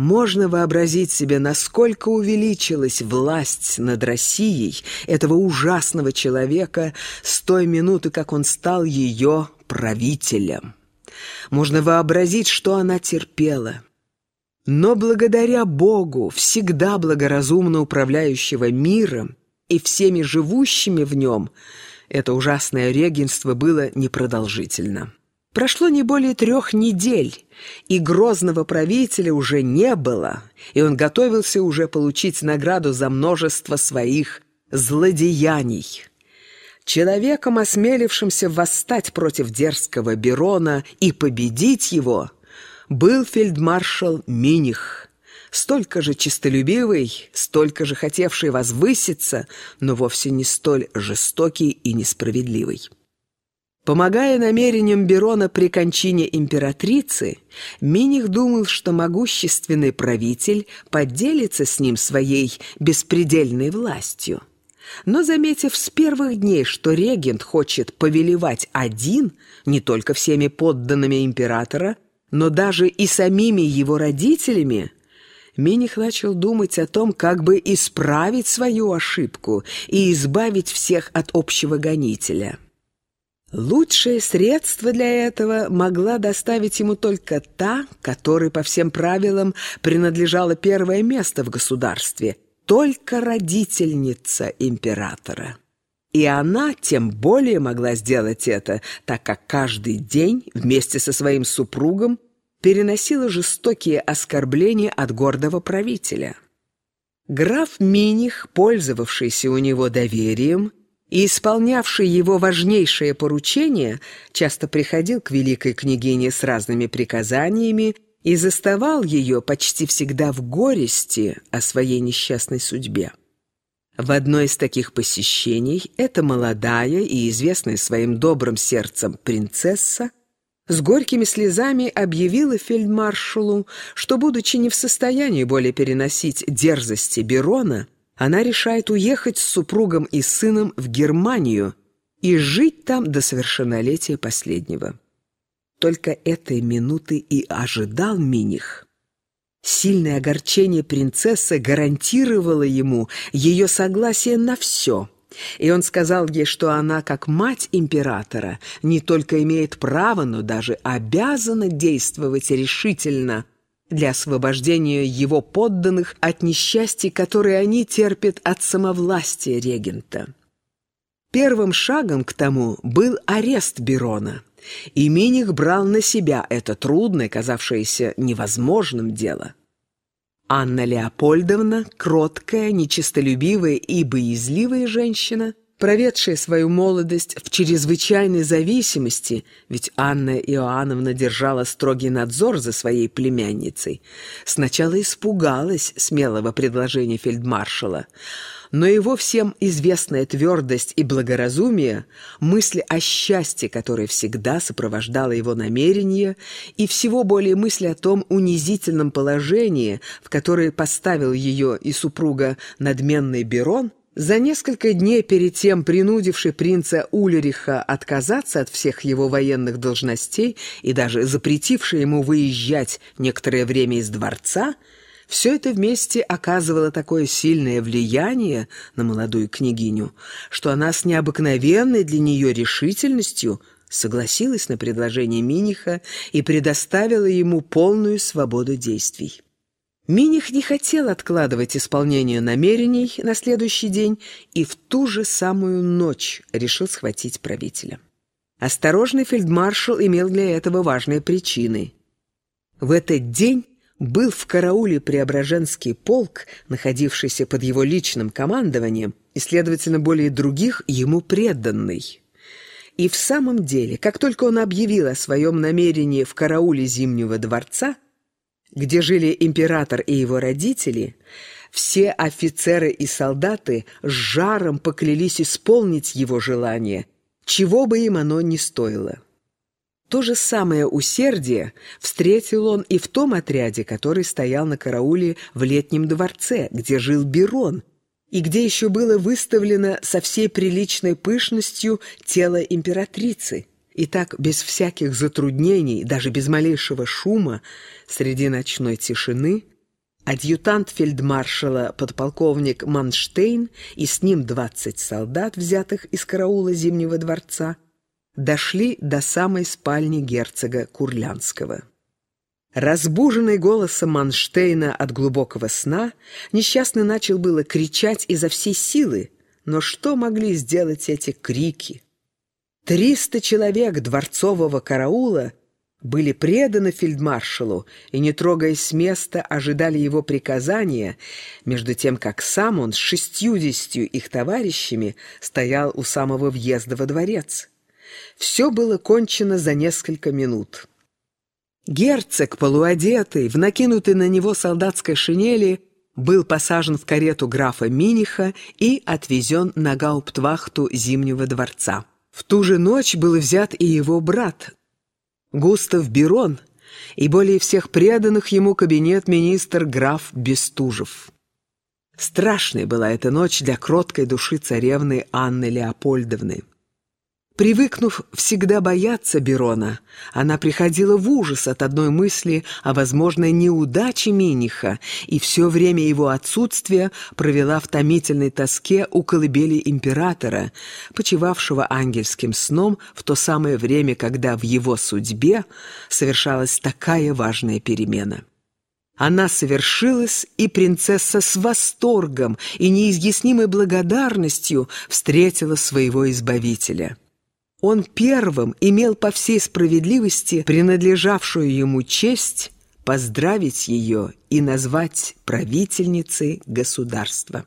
Можно вообразить себе, насколько увеличилась власть над Россией этого ужасного человека с той минуты, как он стал ее правителем. Можно вообразить, что она терпела. Но благодаря Богу, всегда благоразумно управляющего миром и всеми живущими в нем, это ужасное регенство было непродолжительно. Прошло не более трех недель, и грозного правителя уже не было, и он готовился уже получить награду за множество своих злодеяний. Человеком, осмелившимся восстать против дерзкого Берона и победить его, был фельдмаршал Миних, столько же честолюбивый, столько же хотевший возвыситься, но вовсе не столь жестокий и несправедливый. Помогая намерениям Берона при кончине императрицы, Миних думал, что могущественный правитель поделится с ним своей беспредельной властью. Но, заметив с первых дней, что регент хочет повелевать один, не только всеми подданными императора, но даже и самими его родителями, Миних начал думать о том, как бы исправить свою ошибку и избавить всех от общего гонителя. Лучшее средство для этого могла доставить ему только та, которой по всем правилам принадлежало первое место в государстве, только родительница императора. И она тем более могла сделать это, так как каждый день вместе со своим супругом переносила жестокие оскорбления от гордого правителя. Граф Миних, пользовавшийся у него доверием, и исполнявший его важнейшее поручение, часто приходил к великой княгине с разными приказаниями и заставал ее почти всегда в горести о своей несчастной судьбе. В одно из таких посещений эта молодая и известная своим добрым сердцем принцесса с горькими слезами объявила фельдмаршалу, что, будучи не в состоянии более переносить дерзости Берона, она решает уехать с супругом и сыном в Германию и жить там до совершеннолетия последнего. Только этой минуты и ожидал Миних. Сильное огорчение принцессы гарантировало ему ее согласие на все, и он сказал ей, что она, как мать императора, не только имеет право, но даже обязана действовать решительно – для освобождения его подданных от несчастий, которые они терпят от самовластия регента. Первым шагом к тому был арест Берона, и Миних брал на себя это трудное, казавшееся невозможным дело. Анна Леопольдовна, кроткая, нечистолюбивая и боязливая женщина, проведшая свою молодость в чрезвычайной зависимости, ведь Анна Иоанновна держала строгий надзор за своей племянницей, сначала испугалась смелого предложения фельдмаршала, но его всем известная твердость и благоразумие, мысли о счастье, которое всегда сопровождало его намерения, и всего более мысли о том унизительном положении, в которое поставил ее и супруга надменный Берон, за несколько дней перед тем принудивший принца Ульриха отказаться от всех его военных должностей и даже запретивший ему выезжать некоторое время из дворца, все это вместе оказывало такое сильное влияние на молодую княгиню, что она с необыкновенной для нее решительностью согласилась на предложение Миниха и предоставила ему полную свободу действий. Миних не хотел откладывать исполнение намерений на следующий день и в ту же самую ночь решил схватить правителя. Осторожный фельдмаршал имел для этого важные причины. В этот день был в карауле Преображенский полк, находившийся под его личным командованием, и, следовательно, более других ему преданный. И в самом деле, как только он объявил о своем намерении в карауле Зимнего дворца, где жили император и его родители, все офицеры и солдаты с жаром поклялись исполнить его желание, чего бы им оно ни стоило. То же самое усердие встретил он и в том отряде, который стоял на карауле в летнем дворце, где жил Берон, и где еще было выставлено со всей приличной пышностью тело императрицы. И так, без всяких затруднений, даже без малейшего шума, среди ночной тишины, Адъютант фельдмаршала подполковник Манштейн и с ним 20 солдат, взятых из караула Зимнего дворца, дошли до самой спальни герцога Курлянского. Разбуженный голосом Манштейна от глубокого сна, несчастный начал было кричать изо всей силы, но что могли сделать эти крики? Триста человек дворцового караула были преданы фельдмаршалу и, не трогаясь с места, ожидали его приказания, между тем, как сам он с шестьюдесятью их товарищами стоял у самого въезда во дворец. Все было кончено за несколько минут. Герцог, полуодетый, в накинутой на него солдатской шинели, был посажен в карету графа Миниха и отвезен на гауптвахту Зимнего дворца. В ту же ночь был взят и его брат, Густав Берон и более всех преданных ему кабинет министр граф Бестужев. Страшной была эта ночь для кроткой души царевны Анны Леопольдовны. Привыкнув всегда бояться Берона, она приходила в ужас от одной мысли о возможной неудаче Миниха и все время его отсутствия провела в томительной тоске у колыбели императора, почивавшего ангельским сном в то самое время, когда в его судьбе совершалась такая важная перемена. Она совершилась, и принцесса с восторгом и неизъяснимой благодарностью встретила своего избавителя. Он первым имел по всей справедливости принадлежавшую ему честь поздравить ее и назвать правительницей государства.